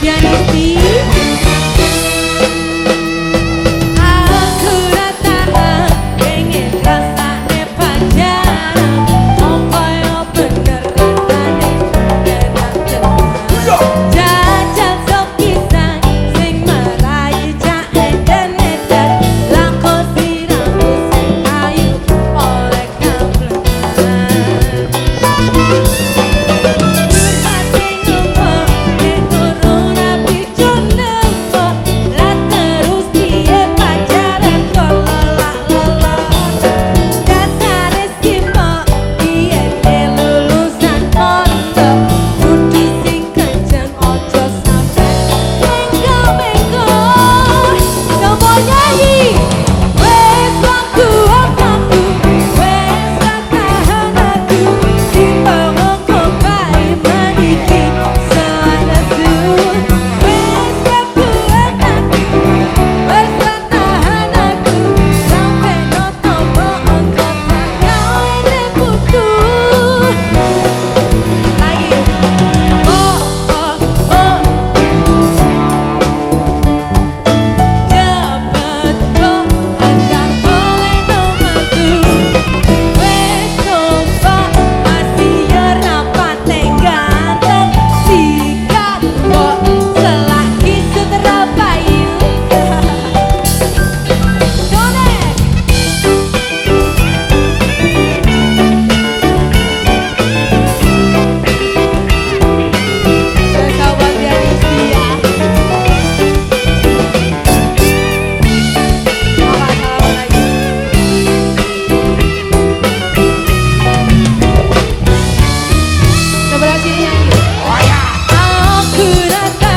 Pianisti. ください